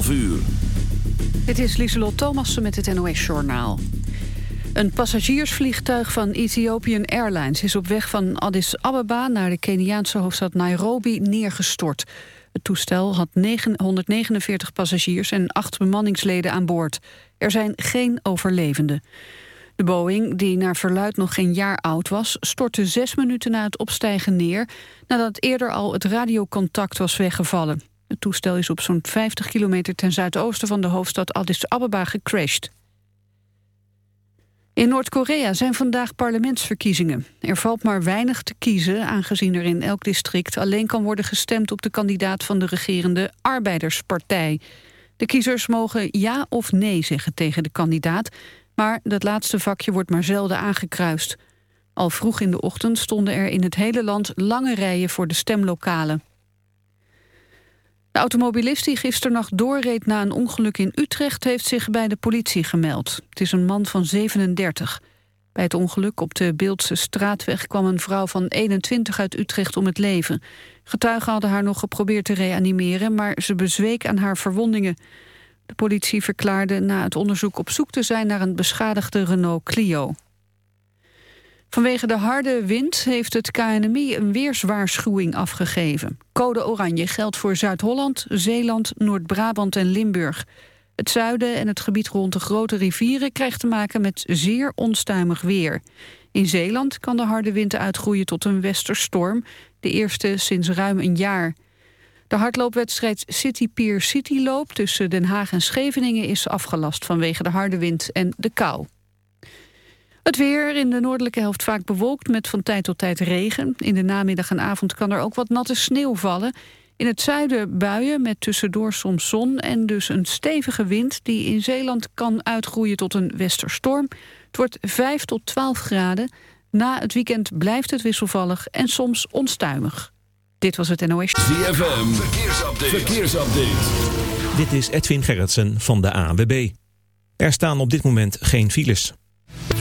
12 uur. Dit is Lieselot Thomassen met het NOS-journaal. Een passagiersvliegtuig van Ethiopian Airlines is op weg van Addis Ababa naar de Keniaanse hoofdstad Nairobi neergestort. Het toestel had 149 passagiers en acht bemanningsleden aan boord. Er zijn geen overlevenden. De Boeing, die naar verluid nog geen jaar oud was... stortte zes minuten na het opstijgen neer... nadat eerder al het radiocontact was weggevallen. Het toestel is op zo'n 50 kilometer ten zuidoosten van de hoofdstad Addis Ababa gecrashed. In Noord-Korea zijn vandaag parlementsverkiezingen. Er valt maar weinig te kiezen, aangezien er in elk district alleen kan worden gestemd op de kandidaat van de regerende Arbeiderspartij. De kiezers mogen ja of nee zeggen tegen de kandidaat, maar dat laatste vakje wordt maar zelden aangekruist. Al vroeg in de ochtend stonden er in het hele land lange rijen voor de stemlokalen. De automobilist die gisternacht doorreed na een ongeluk in Utrecht... heeft zich bij de politie gemeld. Het is een man van 37. Bij het ongeluk op de Beeldse straatweg kwam een vrouw van 21 uit Utrecht om het leven. Getuigen hadden haar nog geprobeerd te reanimeren... maar ze bezweek aan haar verwondingen. De politie verklaarde na het onderzoek op zoek te zijn... naar een beschadigde Renault Clio. Vanwege de harde wind heeft het KNMI een weerswaarschuwing afgegeven. Code oranje geldt voor Zuid-Holland, Zeeland, Noord-Brabant en Limburg. Het zuiden en het gebied rond de grote rivieren krijgt te maken met zeer onstuimig weer. In Zeeland kan de harde wind uitgroeien tot een westerstorm, de eerste sinds ruim een jaar. De hardloopwedstrijd City Pier City Loop tussen Den Haag en Scheveningen is afgelast vanwege de harde wind en de kou. Het weer in de noordelijke helft vaak bewolkt met van tijd tot tijd regen. In de namiddag en avond kan er ook wat natte sneeuw vallen. In het zuiden buien met tussendoor soms zon en dus een stevige wind... die in Zeeland kan uitgroeien tot een westerstorm. Het wordt 5 tot 12 graden. Na het weekend blijft het wisselvallig en soms onstuimig. Dit was het NOS. ZFM, verkeersupdate. verkeersupdate. Dit is Edwin Gerritsen van de ANWB. Er staan op dit moment geen files.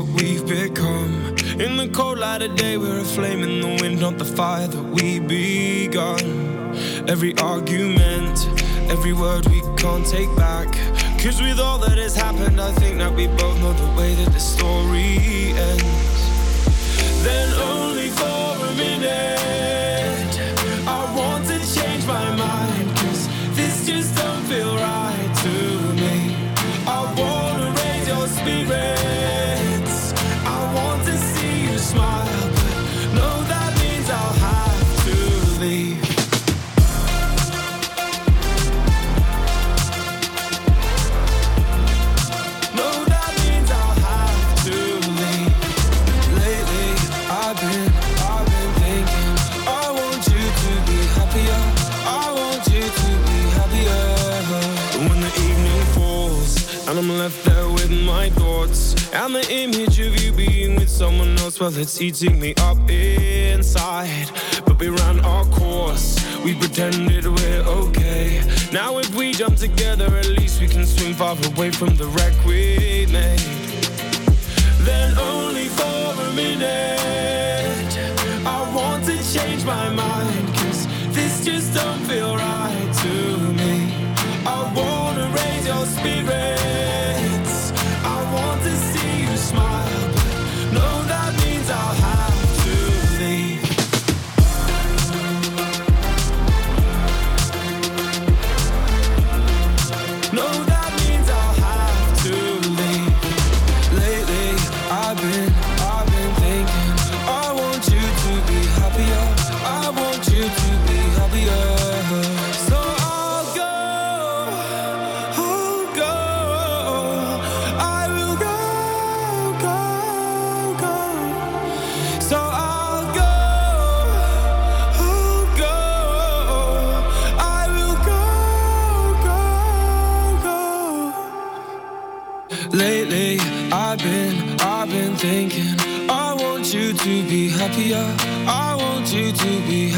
what we've become. In the cold light of day, we're a flame in the wind, not the fire that we begun. Every argument, every word we can't take back. Cause with all that has happened, I think that we both know the way that the story. well, it's eating me up inside. But we ran our course, we pretended we're okay. Now, if we jump together, at least we can swim far away from the wreck we made. Then, only for a minute, I want to change my mind, cause this just don't feel right.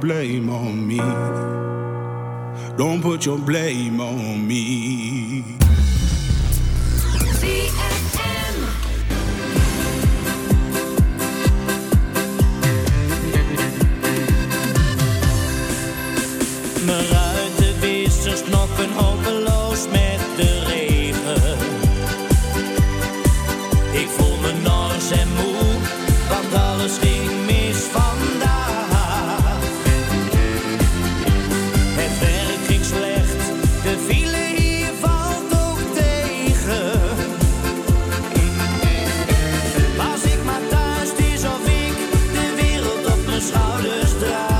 blame on me. Don't put your blame on wereld op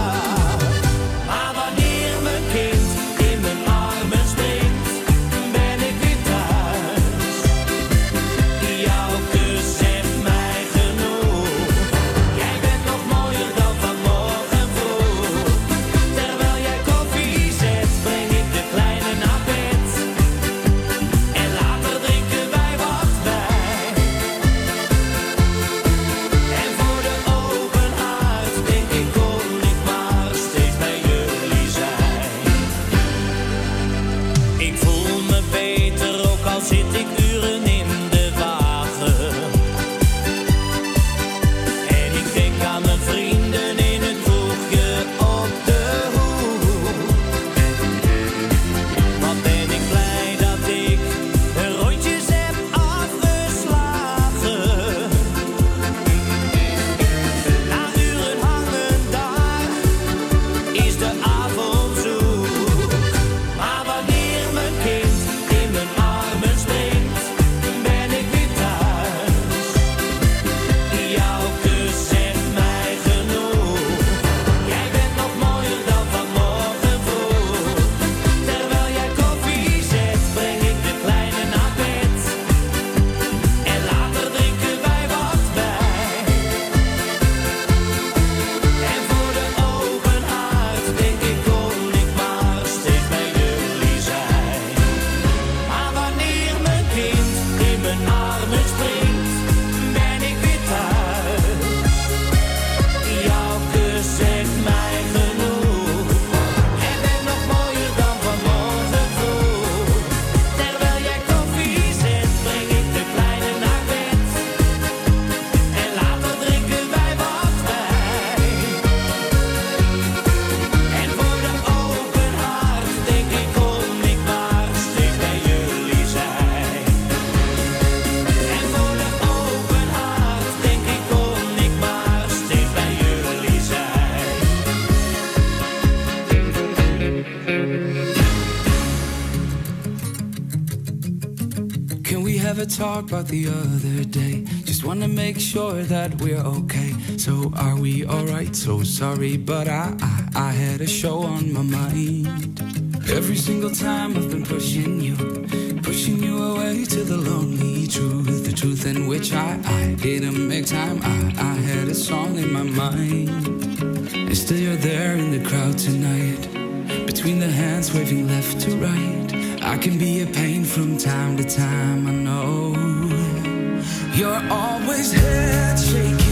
about the other day. Just wanna make sure that we're okay. So are we alright? So sorry, but I, I I had a show on my mind. Every single time I've been pushing you, pushing you away to the lonely truth, the truth in which I I didn't make time. I I had a song in my mind, and still you're there in the crowd tonight, between the hands waving left to right. I can be a pain from time to time, I know. You're always head shaking.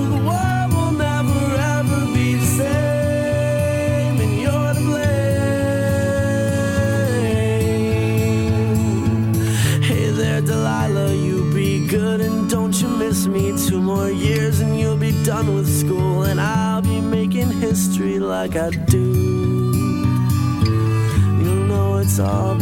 country like I do. You know it's all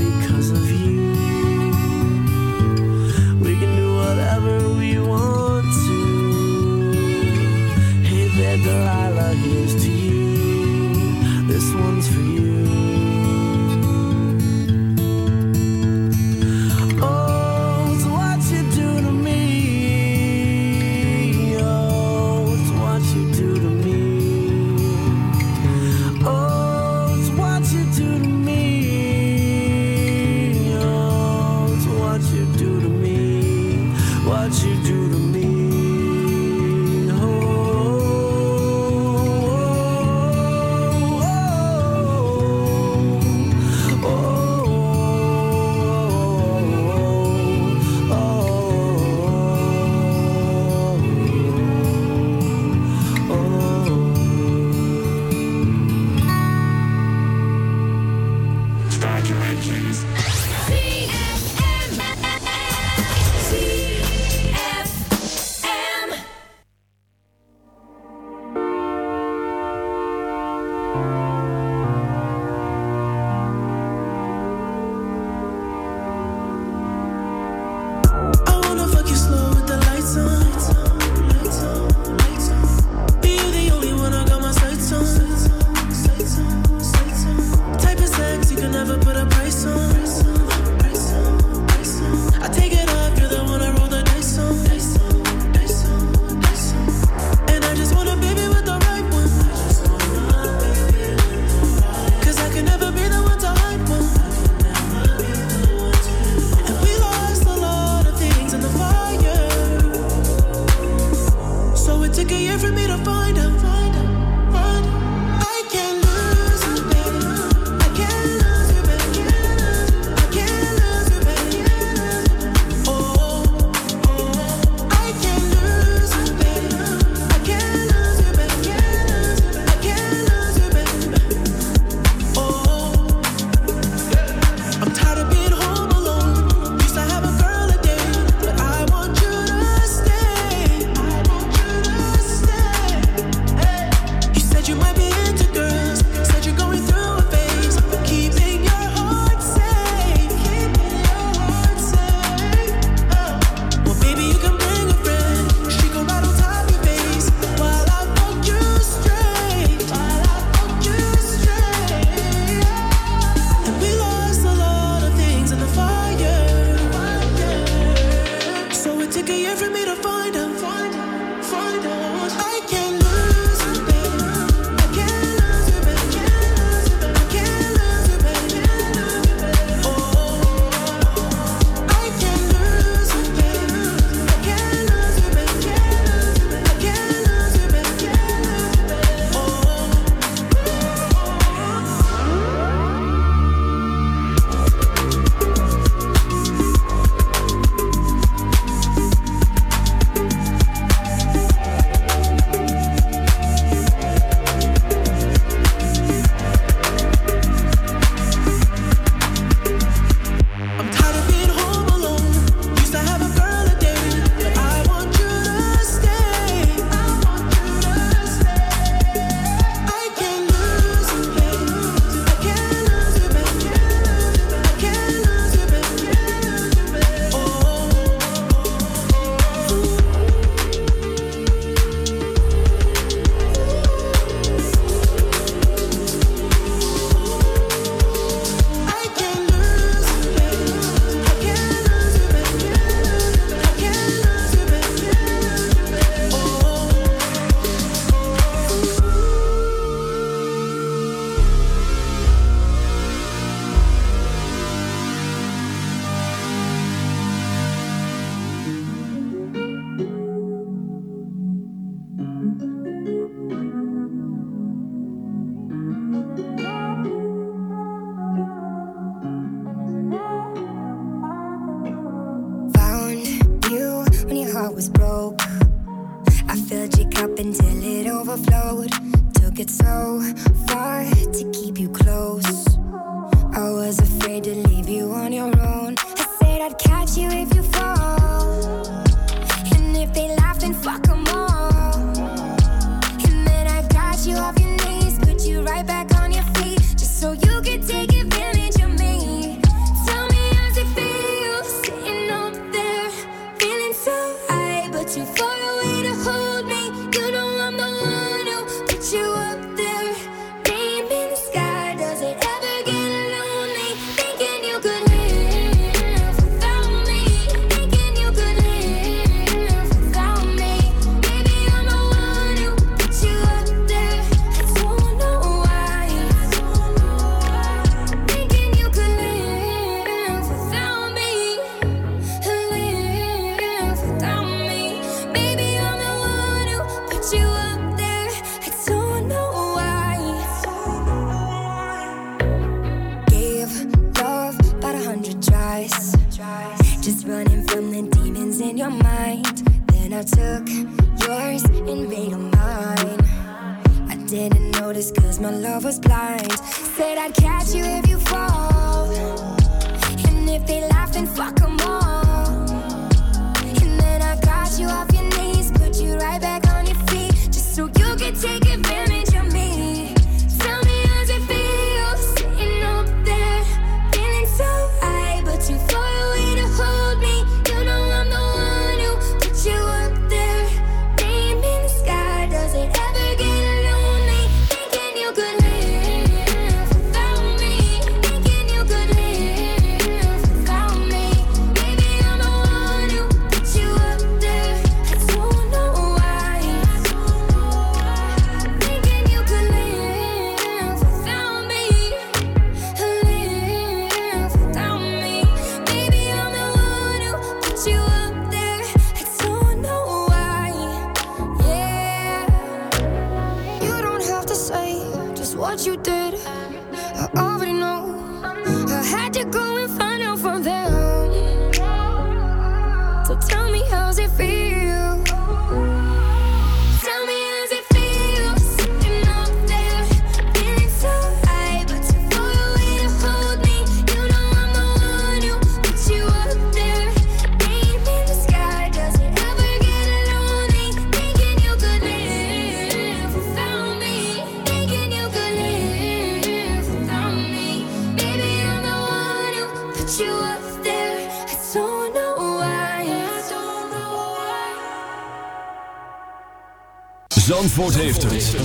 Zandvoort heeft het.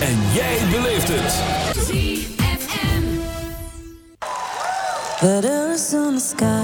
En jij beleeft het. The sun the sky.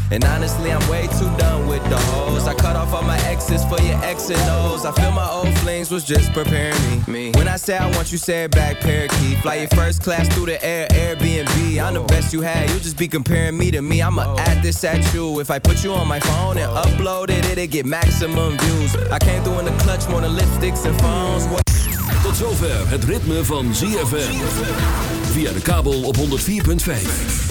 And honestly, I'm way too done with the hoes. I cut off all my exes for your X and O's. I feel my old flings was just preparing me. When I say I want you, say it back, parakeet. Fly your first class through the air, Airbnb. I'm the best you had. You just be comparing me to me. I'ma add this at you. If I put you on my phone and upload it, it'll get maximum views. I came through in the clutch more than lipsticks and phones. What Tot zover het ritme van ZFM. Via de kabel op 104.5.